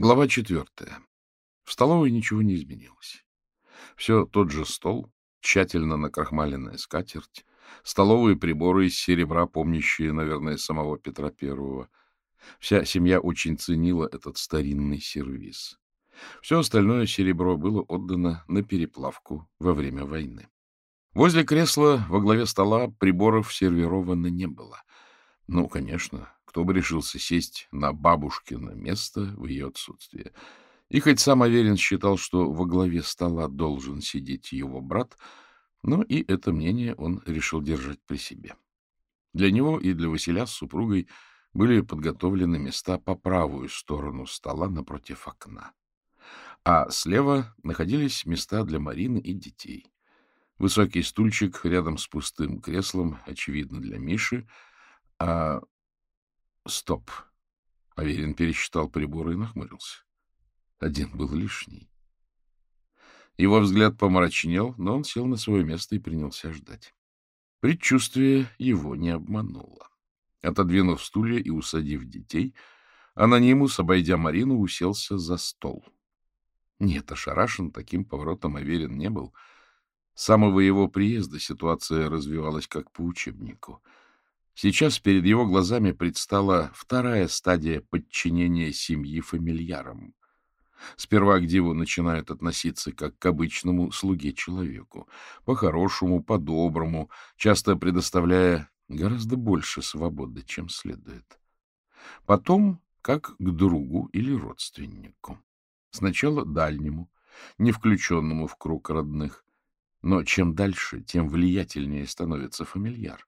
Глава четвертая. В столовой ничего не изменилось. Все тот же стол, тщательно накрахмаленная скатерть, столовые приборы из серебра, помнящие, наверное, самого Петра Первого. Вся семья очень ценила этот старинный сервиз. Все остальное серебро было отдано на переплавку во время войны. Возле кресла во главе стола приборов сервировано не было. Ну, конечно, кто бы решился сесть на бабушкино место в ее отсутствие. И хоть сам Аверин считал, что во главе стола должен сидеть его брат, но и это мнение он решил держать при себе. Для него и для Василя с супругой были подготовлены места по правую сторону стола напротив окна. А слева находились места для Марины и детей. Высокий стульчик рядом с пустым креслом, очевидно, для Миши, а Стоп. Аверин пересчитал приборы и нахмурился. Один был лишний. Его взгляд помрачнел, но он сел на свое место и принялся ждать. Предчувствие его не обмануло. Отодвинув стулья и усадив детей, анонимус, обойдя Марину, уселся за стол. Нет, ошарашен таким поворотом Аверин не был. С самого его приезда ситуация развивалась как по учебнику — Сейчас перед его глазами предстала вторая стадия подчинения семьи фамильярам. Сперва к диву начинают относиться как к обычному слуге-человеку, по-хорошему, по-доброму, часто предоставляя гораздо больше свободы, чем следует. Потом как к другу или родственнику. Сначала дальнему, не включенному в круг родных, но чем дальше, тем влиятельнее становится фамильяр.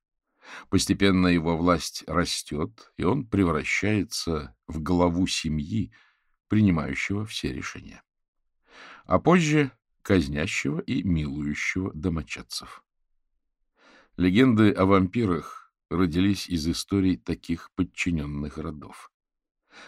Постепенно его власть растет, и он превращается в главу семьи, принимающего все решения. А позже казнящего и милующего домочадцев. Легенды о вампирах родились из историй таких подчиненных родов.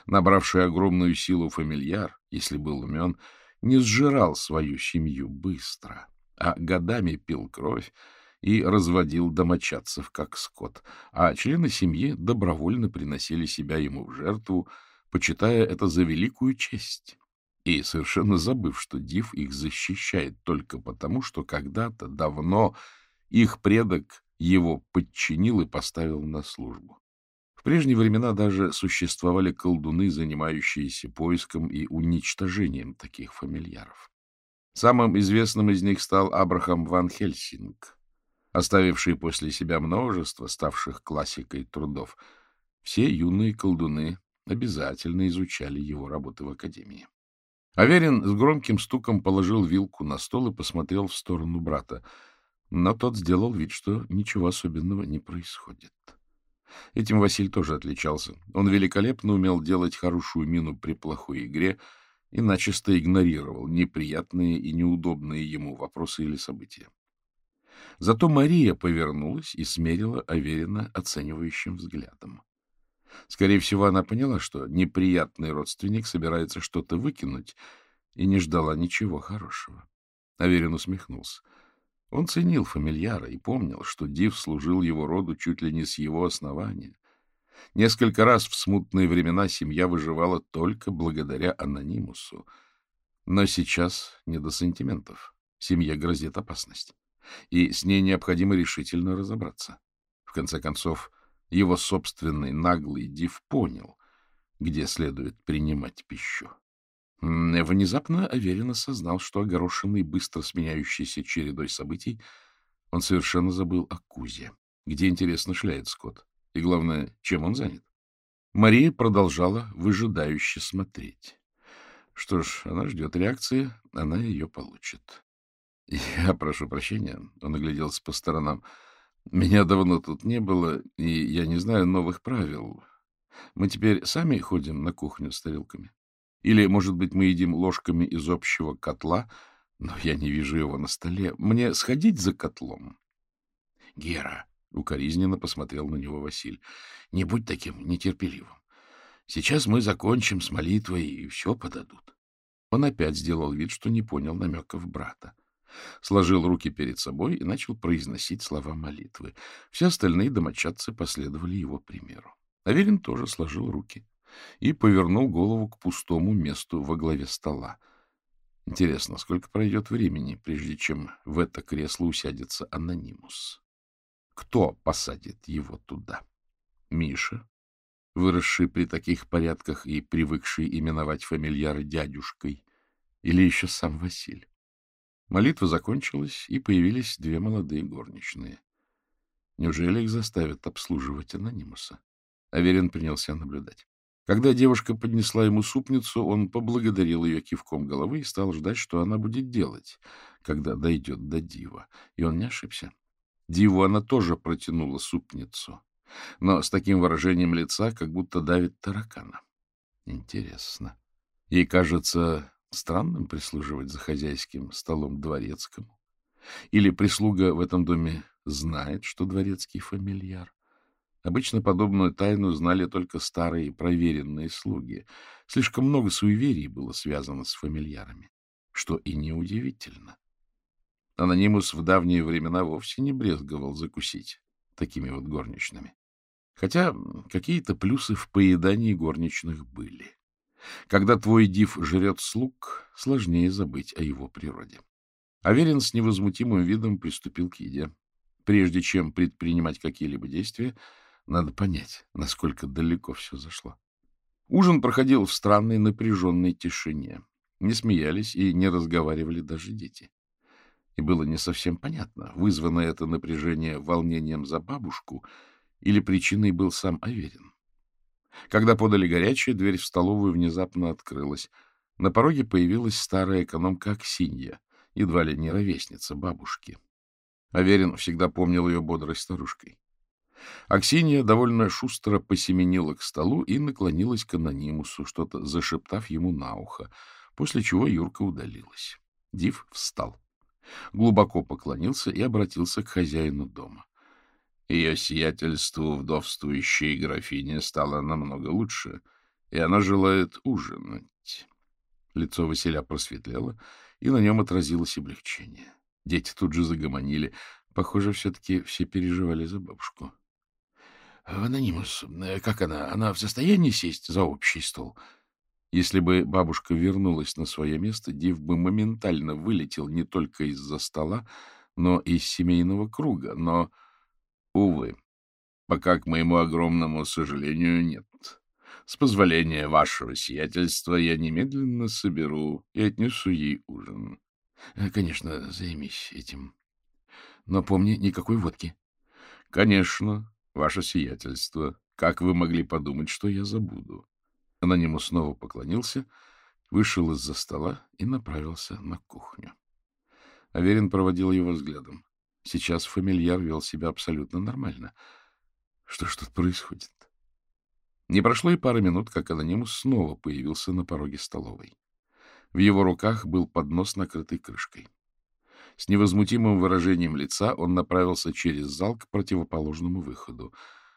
Набравший огромную силу фамильяр, если был умен, не сжирал свою семью быстро, а годами пил кровь, и разводил домочадцев как скот, а члены семьи добровольно приносили себя ему в жертву, почитая это за великую честь, и совершенно забыв, что Див их защищает только потому, что когда-то давно их предок его подчинил и поставил на службу. В прежние времена даже существовали колдуны, занимающиеся поиском и уничтожением таких фамильяров. Самым известным из них стал Абрахам ван Хельсинг, оставивший после себя множество ставших классикой трудов. Все юные колдуны обязательно изучали его работы в академии. Аверин с громким стуком положил вилку на стол и посмотрел в сторону брата, но тот сделал вид, что ничего особенного не происходит. Этим Василь тоже отличался. Он великолепно умел делать хорошую мину при плохой игре и начисто игнорировал неприятные и неудобные ему вопросы или события. Зато Мария повернулась и смерила Аверина оценивающим взглядом. Скорее всего, она поняла, что неприятный родственник собирается что-то выкинуть, и не ждала ничего хорошего. Аверин усмехнулся. Он ценил фамильяра и помнил, что Див служил его роду чуть ли не с его основания. Несколько раз в смутные времена семья выживала только благодаря анонимусу. Но сейчас не до сантиментов. Семье грозит опасность и с ней необходимо решительно разобраться. В конце концов, его собственный наглый див понял, где следует принимать пищу. Внезапно Аверин осознал, что огорошенный быстро сменяющейся чередой событий, он совершенно забыл о Кузе, где, интересно, шляет скот, и, главное, чем он занят. Мария продолжала выжидающе смотреть. Что ж, она ждет реакции, она ее получит. — Я прошу прощения, — он огляделся по сторонам. — Меня давно тут не было, и я не знаю новых правил. Мы теперь сами ходим на кухню с тарелками? Или, может быть, мы едим ложками из общего котла, но я не вижу его на столе. Мне сходить за котлом? — Гера, — укоризненно посмотрел на него Василь, — не будь таким нетерпеливым. Сейчас мы закончим с молитвой, и все подадут. Он опять сделал вид, что не понял намеков брата сложил руки перед собой и начал произносить слова молитвы. Все остальные домочадцы последовали его примеру. Аверин тоже сложил руки. и повернул голову к пустому месту во главе стола. Интересно, сколько пройдет времени, прежде чем в это кресло усядется анонимус? Кто посадит его туда? Миша, выросший при таких порядках и привыкший именовать фамильяра дядюшкой, или еще сам Василь? Молитва закончилась, и появились две молодые горничные. Неужели их заставят обслуживать анонимуса? Аверин принялся наблюдать. Когда девушка поднесла ему супницу, он поблагодарил ее кивком головы и стал ждать, что она будет делать, когда дойдет до дива. И он не ошибся. Диву она тоже протянула супницу, но с таким выражением лица, как будто давит таракана. Интересно. Ей кажется странным прислуживать за хозяйским столом дворецкому. Или прислуга в этом доме знает, что дворецкий фамильяр. Обычно подобную тайну знали только старые проверенные слуги. Слишком много суеверий было связано с фамильярами, что и неудивительно. Анонимус в давние времена вовсе не брезговал закусить такими вот горничными. Хотя какие-то плюсы в поедании горничных были. Когда твой див жрет слуг, сложнее забыть о его природе. Аверин с невозмутимым видом приступил к еде. Прежде чем предпринимать какие-либо действия, надо понять, насколько далеко все зашло. Ужин проходил в странной напряженной тишине. Не смеялись и не разговаривали даже дети. И было не совсем понятно, вызвано это напряжение волнением за бабушку или причиной был сам Аверин. Когда подали горячее, дверь в столовую внезапно открылась. На пороге появилась старая экономка Аксинья, едва ли не ровесница бабушки. Аверин всегда помнил ее бодрой старушкой. Аксинья довольно шустро посеменила к столу и наклонилась к анонимусу, что-то зашептав ему на ухо, после чего Юрка удалилась. Див встал, глубоко поклонился и обратился к хозяину дома. Ее сиятельству вдовствующей графине стало намного лучше, и она желает ужинать. Лицо Василя просветлело, и на нем отразилось облегчение. Дети тут же загомонили. Похоже, все-таки все переживали за бабушку. — Анонимус, э, как она? Она в состоянии сесть за общий стол? Если бы бабушка вернулась на свое место, Див бы моментально вылетел не только из-за стола, но и из семейного круга. Но, увы, пока, к моему огромному сожалению, нет. С позволения вашего сиятельства я немедленно соберу и отнесу ей ужин. Э, — Конечно, займись этим. Но помни, никакой водки. — Конечно, Ваше сиятельство, как вы могли подумать, что я забуду? Анонимус снова поклонился, вышел из-за стола и направился на кухню. Аверин проводил его взглядом. Сейчас фамильяр вел себя абсолютно нормально. Что ж тут происходит? Не прошло и пары минут, как анонимус снова появился на пороге столовой. В его руках был поднос, накрытый крышкой. С невозмутимым выражением лица он направился через зал к противоположному выходу.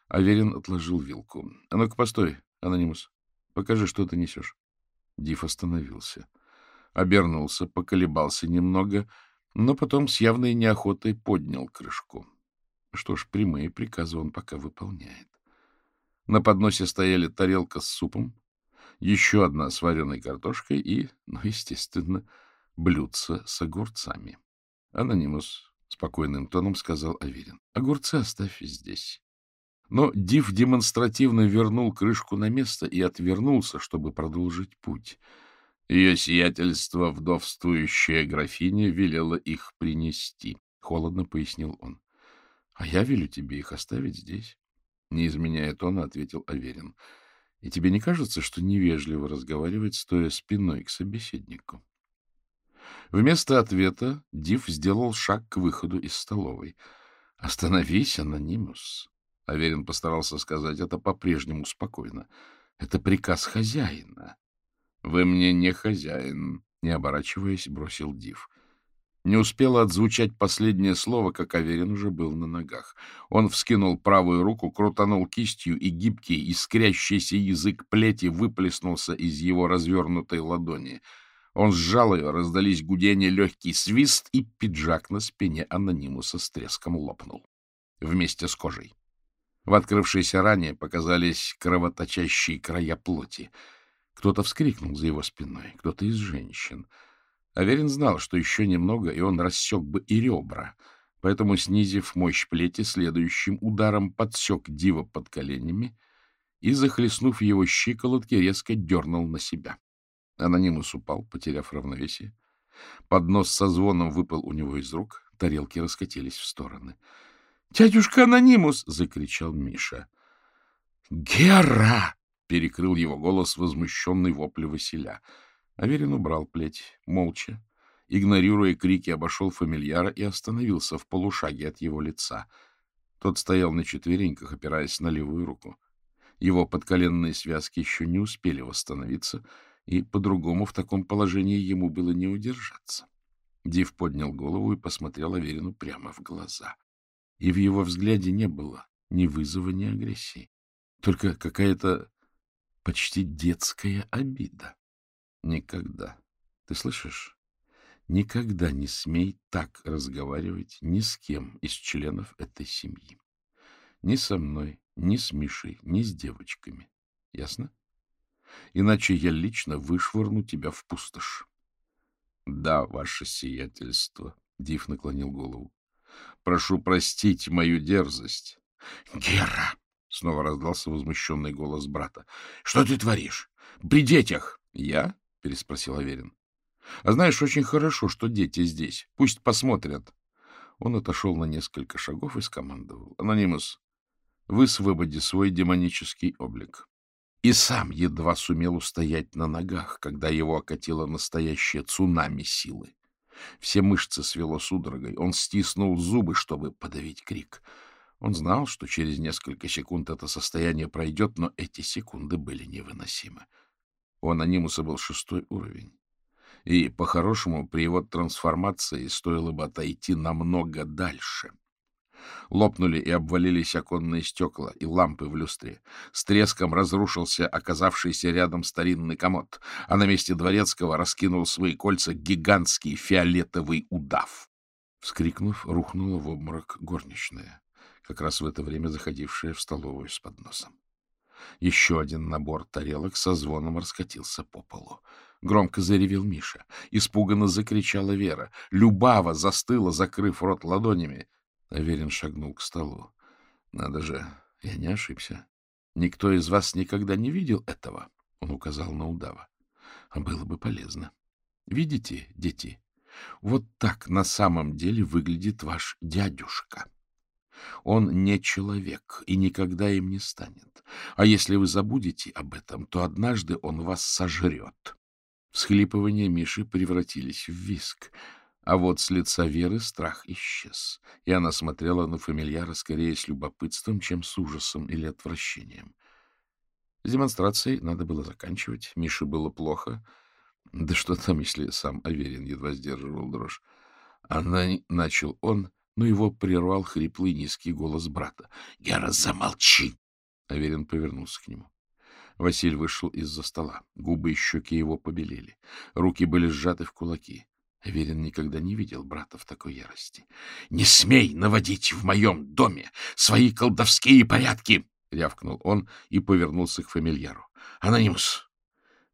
Аверин отложил вилку. — А ну-ка, постой, анонимус. Покажи, что ты несешь. Диф остановился. Обернулся, поколебался немного, но потом с явной неохотой поднял крышку. Что ж, прямые приказы он пока выполняет. На подносе стояли тарелка с супом, еще одна с вареной картошкой и, ну, естественно, блюдце с огурцами. Анонимус, — спокойным тоном сказал Аверин. — Огурцы оставь здесь. Но Див демонстративно вернул крышку на место и отвернулся, чтобы продолжить путь. Ее сиятельство, вдовствующая графиня, велела их принести, — холодно пояснил он. — А я велю тебе их оставить здесь. Не изменяя тона, ответил Аверин. — И тебе не кажется, что невежливо разговаривать, стоя спиной к собеседнику? Вместо ответа Див сделал шаг к выходу из столовой. — Остановись, анонимус. Аверин постарался сказать это по-прежнему спокойно. — Это приказ хозяина. — Вы мне не хозяин, — не оборачиваясь, бросил Див. Не успело отзвучать последнее слово, как Аверин уже был на ногах. Он вскинул правую руку, крутанул кистью, и гибкий, искрящийся язык плети выплеснулся из его развернутой ладони — он сжал ее, раздались гудения, легкий свист, и пиджак на спине анонимуса с треском лопнул. Вместе с кожей. В открывшейся ране показались кровоточащие края плоти. Кто-то вскрикнул за его спиной, кто-то из женщин. Аверин знал, что еще немного, и он рассек бы и ребра, поэтому, снизив мощь плети, следующим ударом подсек дива под коленями и, захлестнув его щиколотки, резко дернул на себя. Анонимус упал, потеряв равновесие. Поднос со звоном выпал у него из рук, тарелки раскатились в стороны. — Дядюшка Анонимус! — закричал Миша. — Гера! — перекрыл его голос возмущенный вопли Василя. Аверин убрал плеть, молча, игнорируя крики, обошел фамильяра и остановился в полушаге от его лица. Тот стоял на четвереньках, опираясь на левую руку. Его подколенные связки еще не успели восстановиться, и по-другому в таком положении ему было не удержаться. Див поднял голову и посмотрел Аверину прямо в глаза. И в его взгляде не было ни вызова, ни агрессии, только какая-то почти детская обида. Никогда. Ты слышишь? Никогда не смей так разговаривать ни с кем из членов этой семьи. Ни со мной, ни с Мишей, ни с девочками. Ясно? Иначе я лично вышвырну тебя в пустошь. — Да, ваше сиятельство, — Див наклонил голову. — Прошу простить мою дерзость. — Гера! — снова раздался возмущенный голос брата. — Что ты творишь? При детях! — Я? — переспросил Аверин. — А знаешь, очень хорошо, что дети здесь. Пусть посмотрят. Он отошел на несколько шагов и скомандовал. — Анонимус, высвободи свой демонический облик и сам едва сумел устоять на ногах, когда его окатило настоящее цунами силы. Все мышцы свело судорогой. Он стиснул зубы, чтобы подавить крик. Он знал, что через несколько секунд это состояние пройдет, но эти секунды были невыносимы. У анонимуса был шестой уровень. И, по-хорошему, при его трансформации стоило бы отойти намного дальше — Лопнули и обвалились оконные стекла и лампы в люстре. С треском разрушился оказавшийся рядом старинный комод, а на месте дворецкого раскинул свои кольца гигантский фиолетовый удав. Вскрикнув, рухнула в обморок горничная, как раз в это время заходившая в столовую с подносом. Еще один набор тарелок со звоном раскатился по полу. Громко заревел Миша. Испуганно закричала Вера. Любава застыла, закрыв рот ладонями. Аверин шагнул к столу. Надо же, я не ошибся. Никто из вас никогда не видел этого, он указал на удава. А было бы полезно. Видите, дети, вот так на самом деле выглядит ваш дядюшка. Он не человек и никогда им не станет. А если вы забудете об этом, то однажды он вас сожрет. Всхлипывания Миши превратились в виск. А вот с лица Веры страх исчез, и она смотрела на фамильяра скорее с любопытством, чем с ужасом или отвращением. С демонстрацией надо было заканчивать, Мише было плохо. Да что там, если сам Аверин едва сдерживал дрожь. Она начал он, но его прервал хриплый низкий голос брата. — Гера, замолчи! Аверин повернулся к нему. Василь вышел из-за стола. Губы и щеки его побелели. Руки были сжаты в кулаки. Аверин никогда не видел брата в такой ярости. — Не смей наводить в моем доме свои колдовские порядки! — рявкнул он и повернулся к фамильяру. — Анонимус,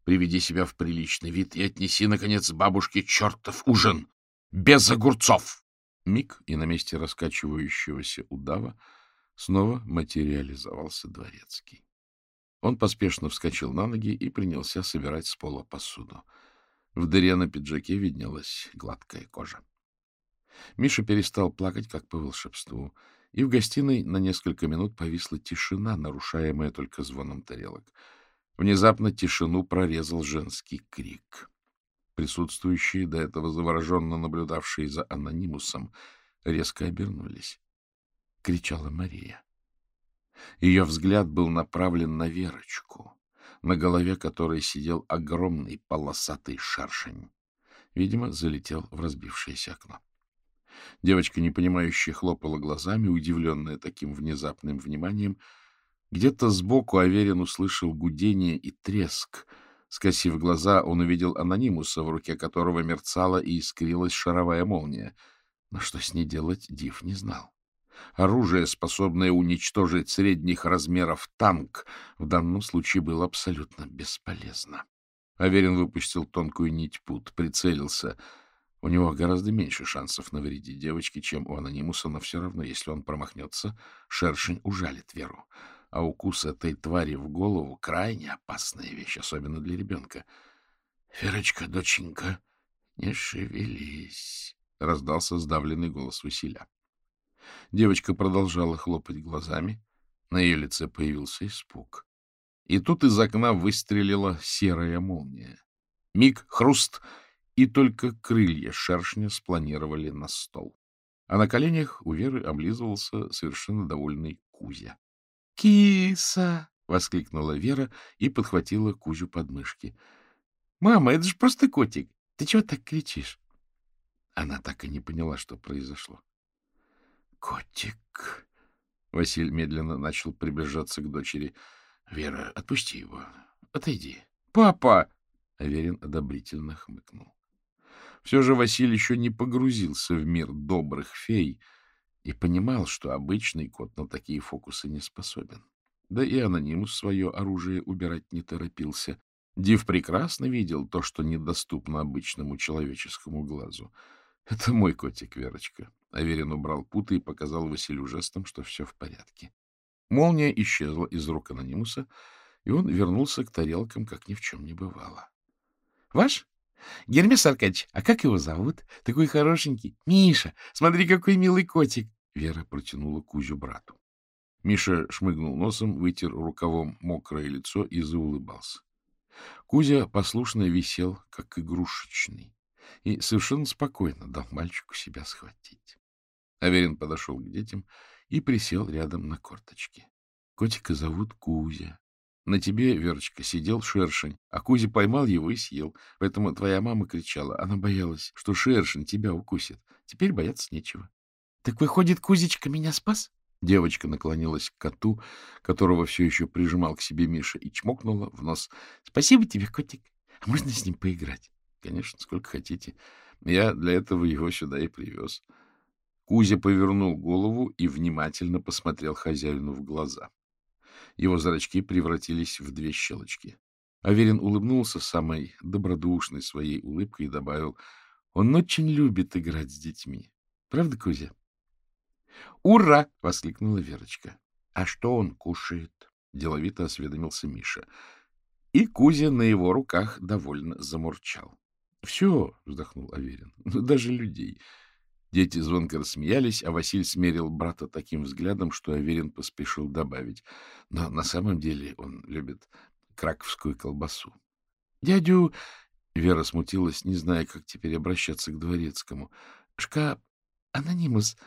приведи себя в приличный вид и отнеси, наконец, бабушке чертов ужин! Без огурцов! Миг, и на месте раскачивающегося удава снова материализовался дворецкий. Он поспешно вскочил на ноги и принялся собирать с пола посуду. В дыре на пиджаке виднелась гладкая кожа. Миша перестал плакать, как по волшебству, и в гостиной на несколько минут повисла тишина, нарушаемая только звоном тарелок. Внезапно тишину прорезал женский крик. Присутствующие, до этого завороженно наблюдавшие за анонимусом, резко обернулись. Кричала Мария. Ее взгляд был направлен на Верочку на голове которой сидел огромный полосатый шаршень. Видимо, залетел в разбившееся окно. Девочка, непонимающе, хлопала глазами, удивленная таким внезапным вниманием. Где-то сбоку Аверин услышал гудение и треск. Скосив глаза, он увидел анонимуса, в руке которого мерцала и искрилась шаровая молния. Но что с ней делать, Див не знал. Оружие, способное уничтожить средних размеров танк, в данном случае было абсолютно бесполезно. Аверин выпустил тонкую нить пут, прицелился. У него гораздо меньше шансов навредить девочке, чем у анонимуса, но все равно, если он промахнется, шершень ужалит Веру. А укус этой твари в голову — крайне опасная вещь, особенно для ребенка. — Верочка, доченька, не шевелись, — раздался сдавленный голос Василя. Девочка продолжала хлопать глазами. На ее лице появился испуг. И тут из окна выстрелила серая молния. Миг, хруст, и только крылья шершня спланировали на стол. А на коленях у Веры облизывался совершенно довольный Кузя. «Киса!» — воскликнула Вера и подхватила Кузю под мышки. «Мама, это же просто котик! Ты чего так кричишь?» Она так и не поняла, что произошло. Котик. Василь медленно начал приближаться к дочери. Вера, отпусти его. Отойди. Папа! Аверин одобрительно хмыкнул. Все же Василий еще не погрузился в мир добрых фей и понимал, что обычный кот на такие фокусы не способен. Да и анонимус свое оружие убирать не торопился. Див прекрасно видел то, что недоступно обычному человеческому глазу. Это мой котик, Верочка. Аверин убрал путы и показал Василию жестом, что все в порядке. Молния исчезла из рук анонимуса, и он вернулся к тарелкам, как ни в чем не бывало. — Ваш? Гермес Аркадьевич, а как его зовут? Такой хорошенький. Миша, смотри, какой милый котик. Вера протянула Кузю брату. Миша шмыгнул носом, вытер рукавом мокрое лицо и заулыбался. Кузя послушно висел, как игрушечный, и совершенно спокойно дал мальчику себя схватить. Аверин подошел к детям и присел рядом на корточки. Котика зовут Кузя. На тебе, Верочка, сидел шершень, а Кузя поймал его и съел. Поэтому твоя мама кричала. Она боялась, что шершень тебя укусит. Теперь бояться нечего. — Так выходит, Кузечка меня спас? Девочка наклонилась к коту, которого все еще прижимал к себе Миша, и чмокнула в нос. — Спасибо тебе, котик. А можно с ним поиграть? — Конечно, сколько хотите. Я для этого его сюда и привез. — Кузя повернул голову и внимательно посмотрел хозяину в глаза. Его зрачки превратились в две щелочки. Аверин улыбнулся самой добродушной своей улыбкой и добавил, «Он очень любит играть с детьми. Правда, Кузя?» «Ура!» — воскликнула Верочка. «А что он кушает?» — деловито осведомился Миша. И Кузя на его руках довольно замурчал. — Все, — вздохнул Аверин, — даже людей. Дети звонко рассмеялись, а Василь смерил брата таким взглядом, что Аверин поспешил добавить. Но на самом деле он любит краковскую колбасу. — Дядю... — Вера смутилась, не зная, как теперь обращаться к дворецкому. — Шка... Анонимус,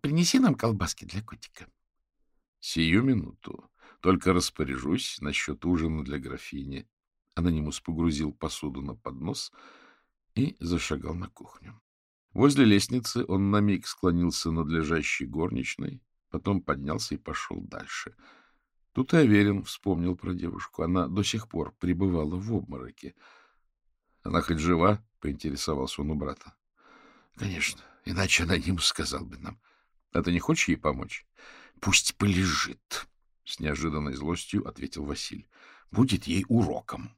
принеси нам колбаски для котика. — Сию минуту. Только распоряжусь насчет ужина для графини. Анонимус погрузил посуду на поднос и зашагал на кухню. Возле лестницы он на миг склонился над лежащей горничной, потом поднялся и пошел дальше. Тут и Аверин вспомнил про девушку. Она до сих пор пребывала в обмороке. — Она хоть жива? — поинтересовался он у брата. — Конечно, иначе ему сказал бы нам. — А ты не хочешь ей помочь? — Пусть полежит, — с неожиданной злостью ответил Василь. — Будет ей уроком.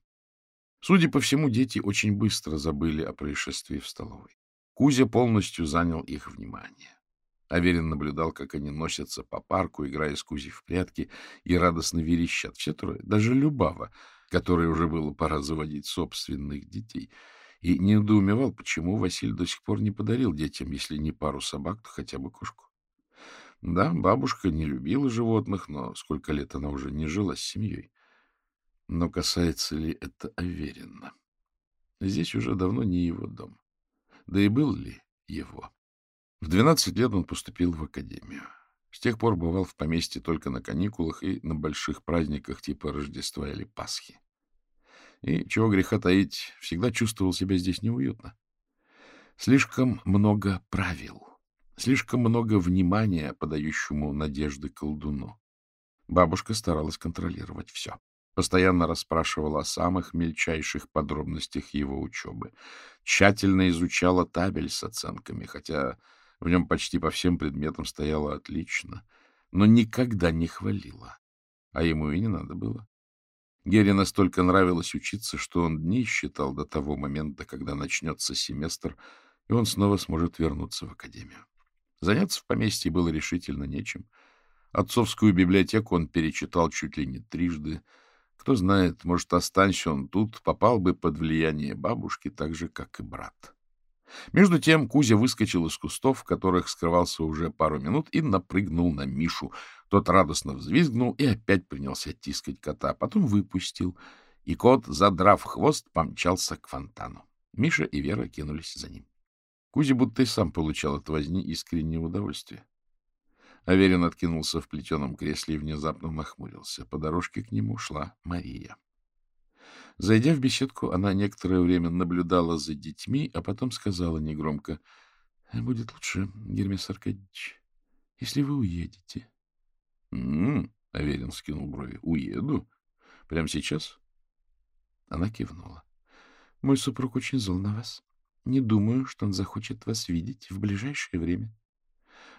Судя по всему, дети очень быстро забыли о происшествии в столовой. Кузя полностью занял их внимание. Аверин наблюдал, как они носятся по парку, играя с Кузей в прятки, и радостно верещат. Все трое, даже Любава, которой уже было пора заводить собственных детей, и недоумевал, почему Василий до сих пор не подарил детям, если не пару собак, то хотя бы кошку. Да, бабушка не любила животных, но сколько лет она уже не жила с семьей. Но касается ли это Аверина? Здесь уже давно не его дом. Да и был ли его? В 12 лет он поступил в академию. С тех пор бывал в поместье только на каникулах и на больших праздниках типа Рождества или Пасхи. И, чего греха таить, всегда чувствовал себя здесь неуютно. Слишком много правил, слишком много внимания, подающему надежды колдуну. Бабушка старалась контролировать все постоянно расспрашивала о самых мельчайших подробностях его учебы, тщательно изучала табель с оценками, хотя В нем почти по всем предметам стояло отлично, но никогда не хвалила. А ему и не надо было. Гере настолько нравилось учиться, что он дни считал до того момента, когда начнется семестр, и он снова сможет вернуться в академию. Заняться в поместье было решительно нечем. Отцовскую библиотеку он перечитал чуть ли не трижды. Кто знает, может, останься он тут, попал бы под влияние бабушки, так же, как и брат. Между тем Кузя выскочил из кустов, в которых скрывался уже пару минут, и напрыгнул на Мишу. Тот радостно взвизгнул и опять принялся тискать кота, потом выпустил, и кот, задрав хвост, помчался к фонтану. Миша и Вера кинулись за ним. Кузя будто и сам получал от возни искреннее удовольствие. Аверин откинулся в плетеном кресле и внезапно нахмурился. По дорожке к нему шла Мария. Зайдя в беседку, она некоторое время наблюдала за детьми, а потом сказала негромко, — Будет лучше, Гермес Аркадьевич, если вы уедете. — М-м, — Аверин скинул брови, — уеду? Прямо сейчас? Она кивнула. — Мой супруг очень зол на вас. Не думаю, что он захочет вас видеть в ближайшее время.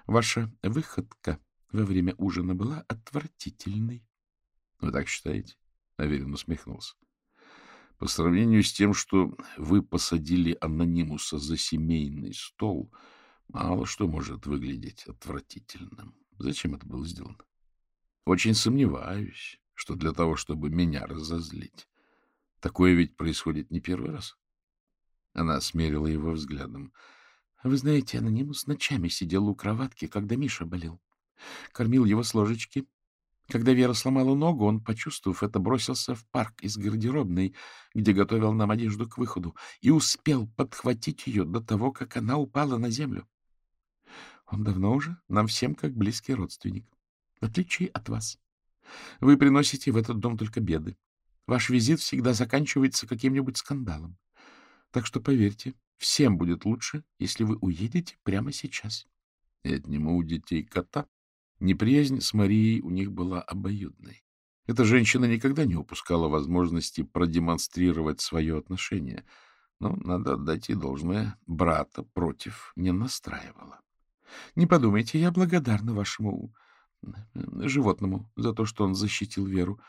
Ваша выходка во время ужина была отвратительной. — Вы так считаете? — Аверин усмехнулся. По сравнению с тем, что вы посадили анонимуса за семейный стол, мало что может выглядеть отвратительным. Зачем это было сделано? Очень сомневаюсь, что для того, чтобы меня разозлить. Такое ведь происходит не первый раз. Она смерила его взглядом. — Вы знаете, анонимус ночами сидел у кроватки, когда Миша болел. Кормил его с ложечки, когда Вера сломала ногу, он, почувствовав это, бросился в парк из гардеробной, где готовил нам одежду к выходу, и успел подхватить ее до того, как она упала на землю. Он давно уже нам всем как близкий родственник, в отличие от вас. Вы приносите в этот дом только беды. Ваш визит всегда заканчивается каким-нибудь скандалом. Так что, поверьте, всем будет лучше, если вы уедете прямо сейчас. И отниму у детей кота, Неприязнь с Марией у них была обоюдной. Эта женщина никогда не упускала возможности продемонстрировать свое отношение, но, надо отдать ей должное, брата против не настраивала. Не подумайте, я благодарна вашему животному за то, что он защитил Веру.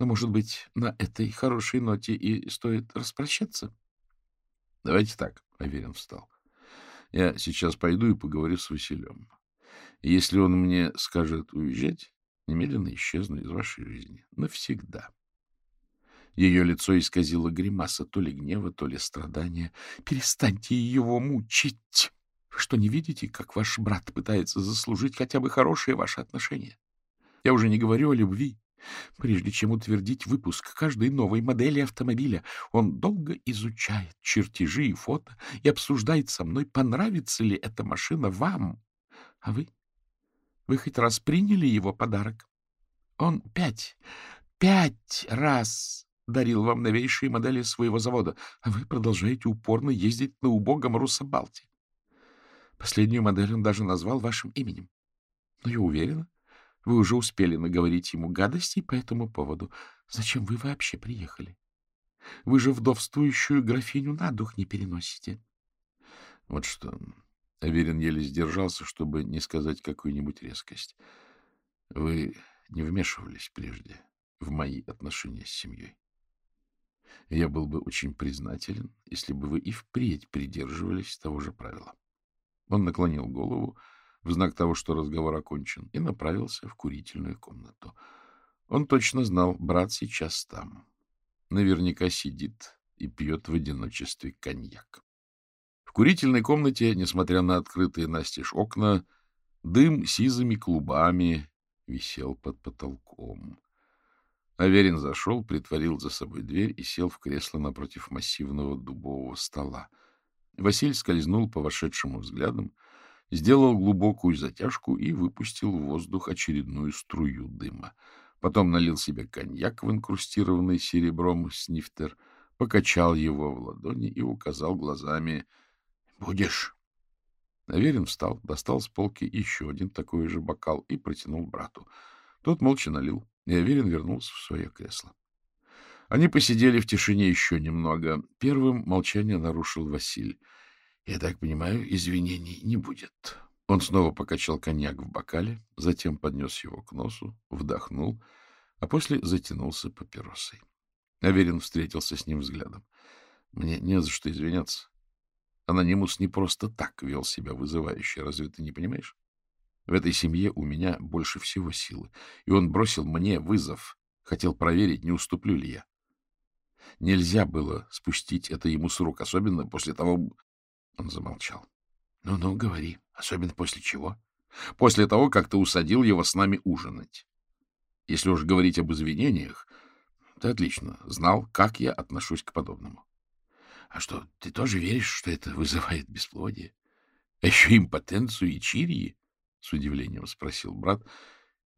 Но, может быть, на этой хорошей ноте и стоит распрощаться? — Давайте так, — Аверин встал. — Я сейчас пойду и поговорю с Василем. Если он мне скажет уезжать, немедленно исчезну из вашей жизни. Навсегда. Ее лицо исказило гримаса то ли гнева, то ли страдания. «Перестаньте его мучить! Вы что, не видите, как ваш брат пытается заслужить хотя бы хорошие ваши отношения? Я уже не говорю о любви. Прежде чем утвердить выпуск каждой новой модели автомобиля, он долго изучает чертежи и фото и обсуждает со мной, понравится ли эта машина вам. А вы вы хоть раз приняли его подарок? Он пять, пять раз дарил вам новейшие модели своего завода, а вы продолжаете упорно ездить на убогом Руссобалте. Последнюю модель он даже назвал вашим именем. Но я уверена, вы уже успели наговорить ему гадостей по этому поводу. Зачем вы вообще приехали? Вы же вдовствующую графиню на дух не переносите. Вот что, Аверин еле сдержался, чтобы не сказать какую-нибудь резкость. Вы не вмешивались прежде в мои отношения с семьей. Я был бы очень признателен, если бы вы и впредь придерживались того же правила. Он наклонил голову в знак того, что разговор окончен, и направился в курительную комнату. Он точно знал, брат сейчас там. Наверняка сидит и пьет в одиночестве коньяк курительной комнате, несмотря на открытые настежь окна, дым сизыми клубами висел под потолком. Аверин зашел, притворил за собой дверь и сел в кресло напротив массивного дубового стола. Василь скользнул по вошедшему взглядам, сделал глубокую затяжку и выпустил в воздух очередную струю дыма. Потом налил себе коньяк в инкрустированный серебром снифтер, покачал его в ладони и указал глазами —— Будешь? Аверин встал, достал с полки еще один такой же бокал и протянул брату. Тот молча налил, и Аверин вернулся в свое кресло. Они посидели в тишине еще немного. Первым молчание нарушил Василь. — Я так понимаю, извинений не будет. Он снова покачал коньяк в бокале, затем поднес его к носу, вдохнул, а после затянулся папиросой. Аверин встретился с ним взглядом. — Мне не за что извиняться. Анонимус не просто так вел себя вызывающе, разве ты не понимаешь? В этой семье у меня больше всего силы, и он бросил мне вызов, хотел проверить, не уступлю ли я. Нельзя было спустить это ему с рук, особенно после того... Он замолчал. Ну — Ну-ну, говори. Особенно после чего? — После того, как ты усадил его с нами ужинать. Если уж говорить об извинениях, ты отлично знал, как я отношусь к подобному. — А что, ты тоже веришь, что это вызывает бесплодие? А еще импотенцию и чирьи? — с удивлением спросил брат.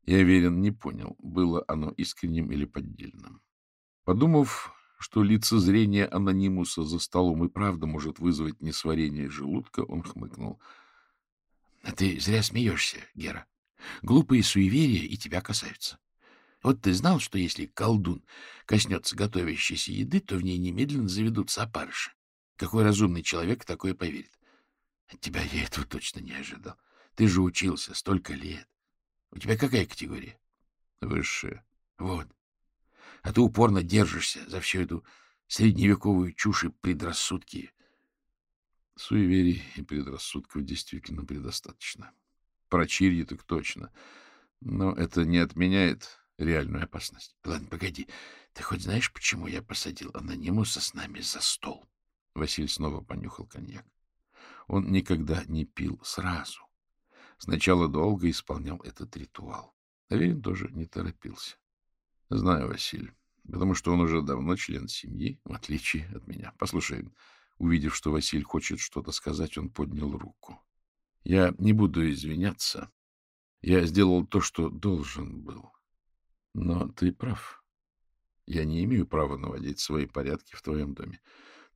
Я верен не понял, было оно искренним или поддельным. Подумав, что лицезрение анонимуса за столом и правда может вызвать несварение желудка, он хмыкнул. — А ты зря смеешься, Гера. Глупые суеверия и тебя касаются. Вот ты знал, что если колдун коснется готовящейся еды, то в ней немедленно заведутся опарыши. Какой разумный человек такое поверит? От тебя я этого точно не ожидал. Ты же учился столько лет. У тебя какая категория? Высшая. Вот. А ты упорно держишься за всю эту средневековую чушь и предрассудки. Суеверий и предрассудков действительно предостаточно. Про Чирьи так точно. Но это не отменяет реальную опасность. Ладно, погоди. Ты хоть знаешь, почему я посадил анонимуса с нами за стол? Василий снова понюхал коньяк. Он никогда не пил сразу. Сначала долго исполнял этот ритуал. Аверин тоже не торопился. — Знаю, Василий, потому что он уже давно член семьи, в отличие от меня. Послушай, увидев, что Василий хочет что-то сказать, он поднял руку. — Я не буду извиняться. Я сделал то, что должен был. Но ты прав. Я не имею права наводить свои порядки в твоем доме.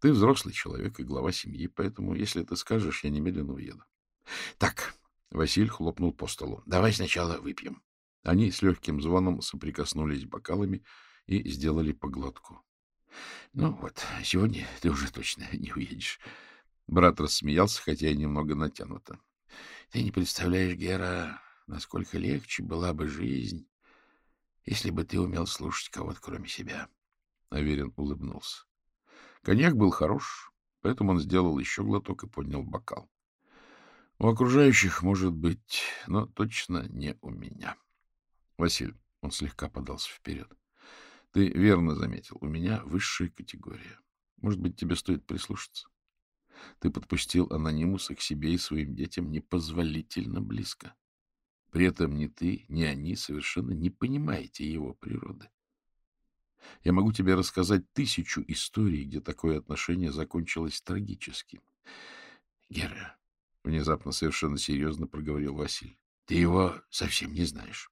Ты взрослый человек и глава семьи, поэтому, если ты скажешь, я немедленно уеду. — Так, — Василь хлопнул по столу, — давай сначала выпьем. Они с легким звоном соприкоснулись бокалами и сделали поглотку. — Ну вот, сегодня ты уже точно не уедешь. Брат рассмеялся, хотя и немного натянуто. — Ты не представляешь, Гера, насколько легче была бы жизнь, если бы ты умел слушать кого-то, кроме себя. Аверин улыбнулся. Коньяк был хорош, поэтому он сделал еще глоток и поднял бокал. У окружающих, может быть, но точно не у меня. Василь, он слегка подался вперед. Ты верно заметил, у меня высшая категория. Может быть, тебе стоит прислушаться? Ты подпустил анонимуса к себе и своим детям непозволительно близко. При этом ни ты, ни они совершенно не понимаете его природы. Я могу тебе рассказать тысячу историй, где такое отношение закончилось трагически. — Гера, — внезапно совершенно серьезно проговорил Василий, — ты его совсем не знаешь.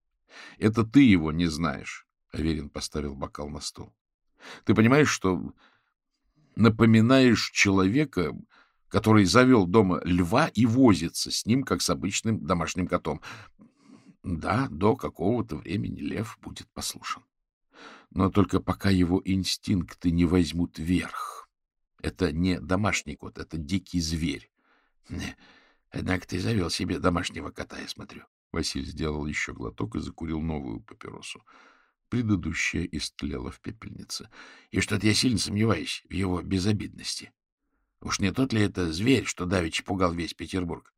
— Это ты его не знаешь, — Аверин поставил бокал на стол. — Ты понимаешь, что напоминаешь человека, который завел дома льва и возится с ним, как с обычным домашним котом. Да, до какого-то времени лев будет послушен. Но только пока его инстинкты не возьмут верх. Это не домашний кот, это дикий зверь. Однако ты завел себе домашнего кота, я смотрю. Василий сделал еще глоток и закурил новую папиросу. Предыдущая истлела в пепельнице. И что-то я сильно сомневаюсь в его безобидности. Уж не тот ли это зверь, что давеча пугал весь Петербург?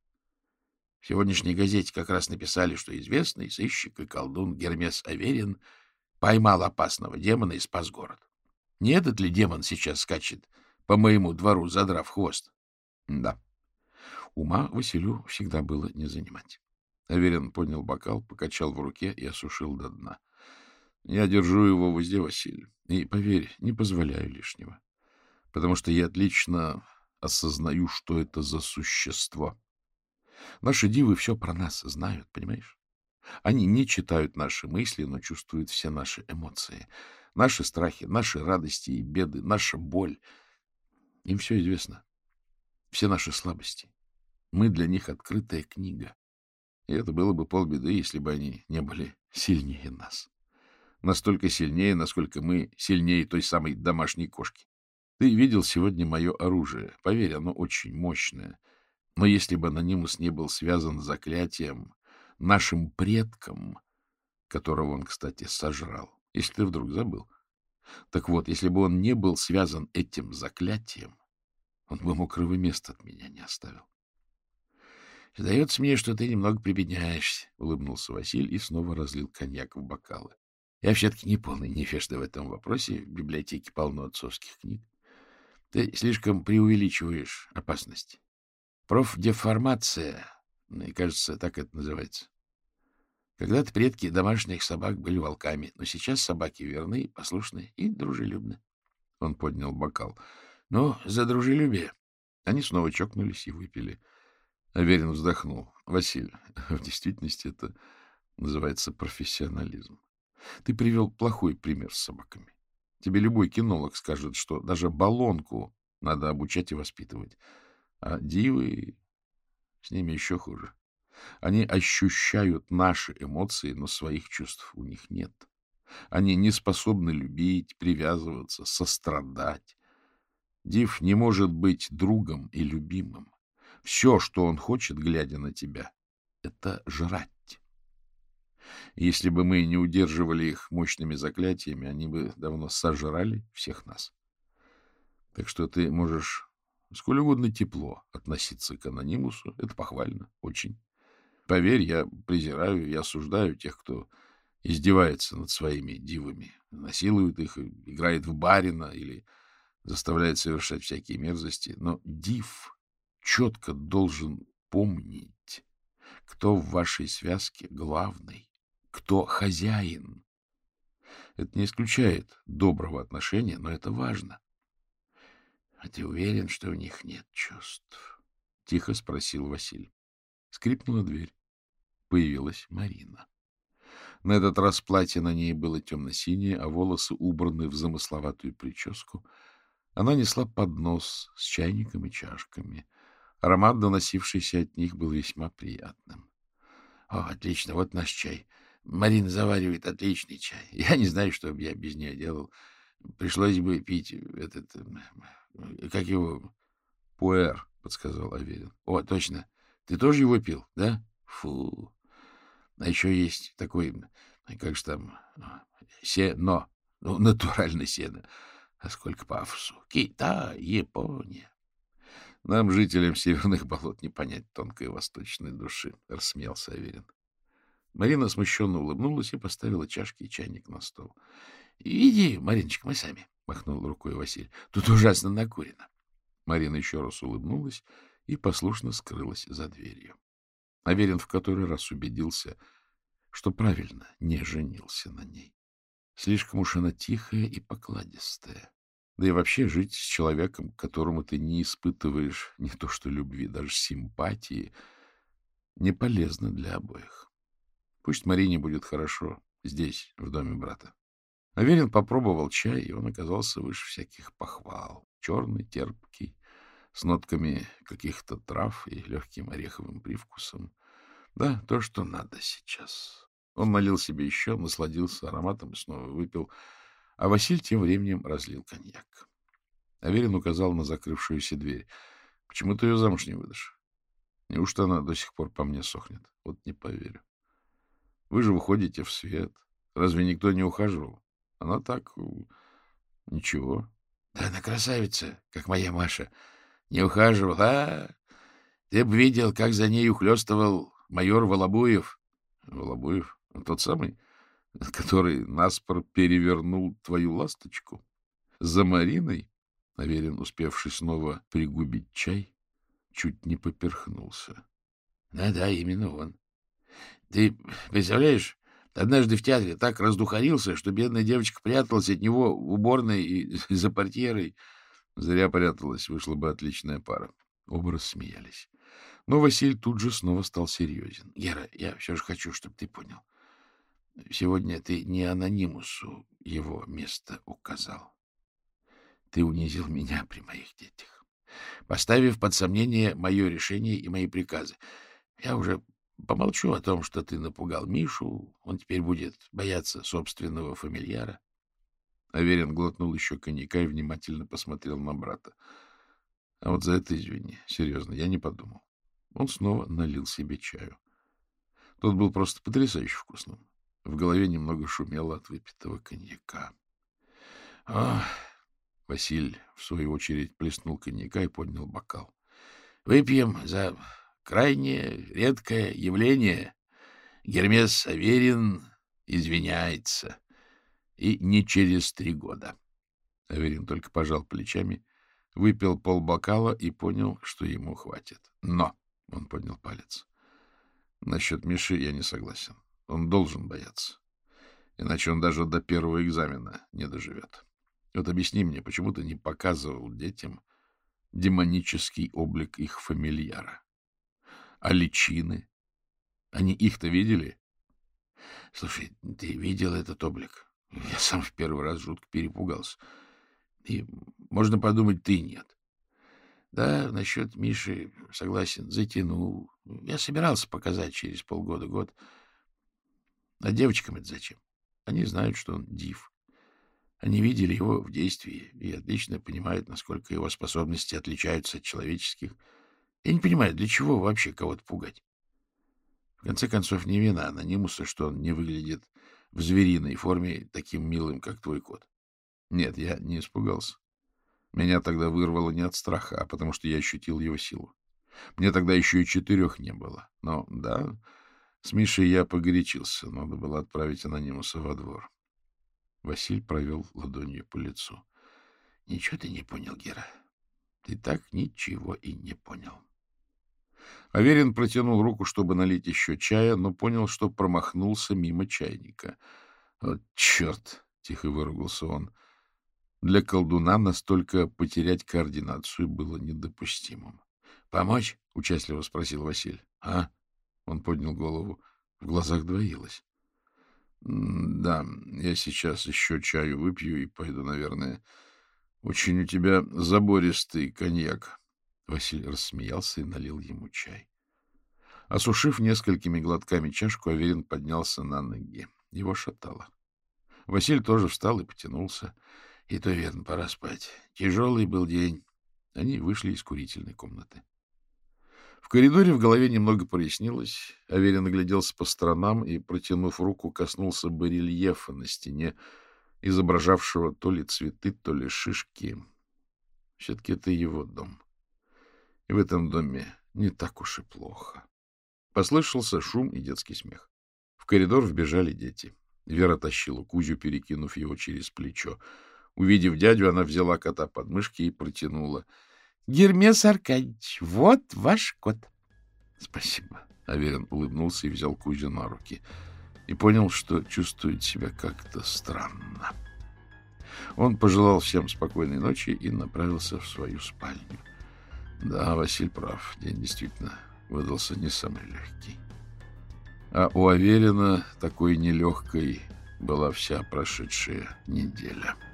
В сегодняшней газете как раз написали, что известный сыщик и колдун Гермес Аверин поймал опасного демона и спас город. Не этот ли демон сейчас скачет по моему двору, задрав хвост? Да. Ума Василю всегда было не занимать. Аверин поднял бокал, покачал в руке и осушил до дна. Я держу его везде, Василий, и, поверь, не позволяю лишнего, потому что я отлично осознаю, что это за существо. Наши дивы все про нас знают, понимаешь? Они не читают наши мысли, но чувствуют все наши эмоции, наши страхи, наши радости и беды, наша боль. Им все известно. Все наши слабости. Мы для них открытая книга. И это было бы полбеды, если бы они не были сильнее нас. Настолько сильнее, насколько мы сильнее той самой домашней кошки. Ты видел сегодня мое оружие. Поверь, оно очень мощное. Но если бы анонимус не был связан с заклятием, нашим предком, которого он, кстати, сожрал, если ты вдруг забыл. Так вот, если бы он не был связан этим заклятием, он бы мокрого места от меня не оставил. — Сдается мне, что ты немного прибедняешься, — улыбнулся Василий и снова разлил коньяк в бокалы. — Я все-таки не полный невежда в этом вопросе. В библиотеке полно отцовских книг. Ты слишком преувеличиваешь опасность. Профдеформация, кажется, так это называется. Когда-то предки домашних собак были волками, но сейчас собаки верны, послушны и дружелюбны. Он поднял бокал. Ну, за дружелюбие. Они снова чокнулись и выпили. Аверин вздохнул. Василий, в действительности это называется профессионализм. Ты привел плохой пример с собаками. Тебе любой кинолог скажет, что даже баллонку надо обучать и воспитывать. А дивы с ними еще хуже. Они ощущают наши эмоции, но своих чувств у них нет. Они не способны любить, привязываться, сострадать. Див не может быть другом и любимым. Все, что он хочет, глядя на тебя, — это жрать. Если бы мы не удерживали их мощными заклятиями, они бы давно сожрали всех нас. Так что ты можешь сколь угодно тепло относиться к анонимусу. Это похвально, очень. Поверь, я презираю и осуждаю тех, кто издевается над своими дивами, насилует их, играет в барина или заставляет совершать всякие мерзости. Но див четко должен помнить, кто в вашей связке главный, кто хозяин. Это не исключает доброго отношения, но это важно. — А ты уверен, что у них нет чувств? — тихо спросил Василий. Скрипнула дверь. Появилась Марина. На этот раз платье на ней было темно-синее, а волосы убраны в замысловатую прическу. Она несла поднос с чайником и чашками. Аромат, доносившийся от них, был весьма приятным. — О, отлично, вот наш чай. Марина заваривает отличный чай. Я не знаю, что бы я без нее делал. Пришлось бы пить этот... Как его? — Пуэр, — подсказал Аверин. — О, точно. Ты тоже его пил, да? Фу. А еще есть такой, как же там, сено. Ну, натуральное сено. А сколько пафосу. Китай, Япония. Нам, жителям северных болот, не понять тонкой восточной души, — рассмеялся Аверин. Марина смущенно улыбнулась и поставила чашки и чайник на стол. — Иди, Мариночка, мы сами, — махнул рукой Василий. — Тут ужасно накурено. Марина еще раз улыбнулась и послушно скрылась за дверью. Аверин в который раз убедился, что правильно не женился на ней. Слишком уж она тихая и покладистая. Да и вообще жить с человеком, которому ты не испытываешь не то что любви, даже симпатии, не полезно для обоих. Пусть Марине будет хорошо здесь, в доме брата. Аверин попробовал чай, и он оказался выше всяких похвал. Черный, терпкий, с нотками каких-то трав и легким ореховым привкусом. Да, то, что надо сейчас. Он налил себе еще, насладился ароматом и снова выпил, а Василь тем временем разлил коньяк. Аверин указал на закрывшуюся дверь. — Почему ты ее замуж не выдашь? Неужто она до сих пор по мне сохнет? Вот не поверю. Вы же выходите в свет. Разве никто не ухаживал? Она так... Ничего. Да она красавица, как моя Маша. Не ухаживал, а? Ты бы видел, как за ней ухлёстывал майор Волобуев. Волобуев? Тот самый, который наспор перевернул твою ласточку? За Мариной? Наверен, успевший снова пригубить чай, чуть не поперхнулся. Да — Да-да, именно он. Ты представляешь, однажды в театре так раздухарился, что бедная девочка пряталась от него в уборной и за портьерой. Зря пряталась, вышла бы отличная пара. Оба рассмеялись. Но Василий тут же снова стал серьезен. — Гера, я все же хочу, чтобы ты понял. Сегодня ты не анонимусу его место указал. Ты унизил меня при моих детях, поставив под сомнение мое решение и мои приказы. Я уже помолчу о том, что ты напугал Мишу. Он теперь будет бояться собственного фамильяра. Аверин глотнул еще коньяка и внимательно посмотрел на брата. — А вот за это извини. Серьезно, я не подумал. Он снова налил себе чаю. Тот был просто потрясающе вкусным. В голове немного шумело от выпитого коньяка. — Ах! Василь, в свою очередь, плеснул коньяка и поднял бокал. — Выпьем за крайне редкое явление. Гермес Аверин извиняется. И не через три года. Аверин только пожал плечами, выпил полбокала и понял, что ему хватит. Но, — он поднял палец, — насчет Миши я не согласен. Он должен бояться. Иначе он даже до первого экзамена не доживет. Вот объясни мне, почему ты не показывал детям демонический облик их фамильяра? А личины? Они их-то видели? Слушай, ты видел этот облик? Я сам в первый раз жутко перепугался. И, можно подумать, ты нет. Да, насчет Миши согласен, затянул. Я собирался показать через полгода-год. А девочкам это зачем? Они знают, что он див. Они видели его в действии и отлично понимают, насколько его способности отличаются от человеческих. Я не понимаю, для чего вообще кого-то пугать. В конце концов, не вина анонимуса, что он не выглядит в звериной форме таким милым, как твой кот. Нет, я не испугался. Меня тогда вырвало не от страха, а потому что я ощутил его силу. Мне тогда еще и четырех не было. Но, да, с Мишей я погорячился. Надо было отправить анонимуса во двор. Василь провел ладонью по лицу. — Ничего ты не понял, Гера. Ты так ничего и не понял. Аверин протянул руку, чтобы налить еще чая, но понял, что промахнулся мимо чайника. — Вот черт! — тихо выругался он. Для колдуна настолько потерять координацию было недопустимым. — Помочь? — участливо спросил Василь. — А? — он поднял голову. В глазах двоилось. Да, я сейчас еще чаю выпью и пойду, наверное. Очень у тебя забористый коньяк. Василий рассмеялся и налил ему чай. Осушив несколькими глотками чашку, Аверин поднялся на ноги. Его шатало. Василий тоже встал и потянулся. И то верно, пора спать. Тяжелый был день. Они вышли из курительной комнаты. В коридоре в голове немного прояснилось. Аверин огляделся по сторонам и, протянув руку, коснулся барельефа на стене, изображавшего то ли цветы, то ли шишки. Все-таки это его дом. И в этом доме не так уж и плохо. Послышался шум и детский смех. В коридор вбежали дети. Вера тащила Кузю, перекинув его через плечо. Увидев дядю, она взяла кота под мышки и протянула — Гермес Аркадьевич, вот ваш кот. — Спасибо. Аверин улыбнулся и взял Кузю на руки. И понял, что чувствует себя как-то странно. Он пожелал всем спокойной ночи и направился в свою спальню. Да, Василь прав. День действительно выдался не самый легкий. А у Аверина такой нелегкой была вся прошедшая неделя. —